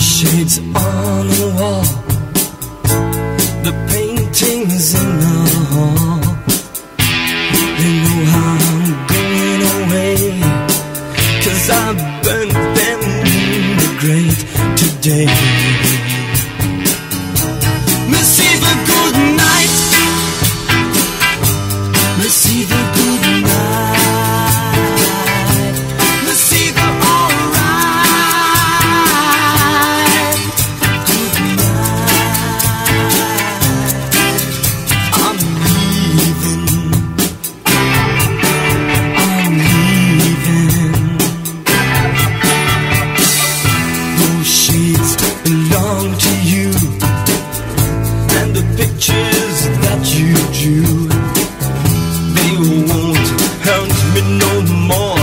shades on the wall, the paintings in the hall. They know I'm going away, cause I've been comes me no more.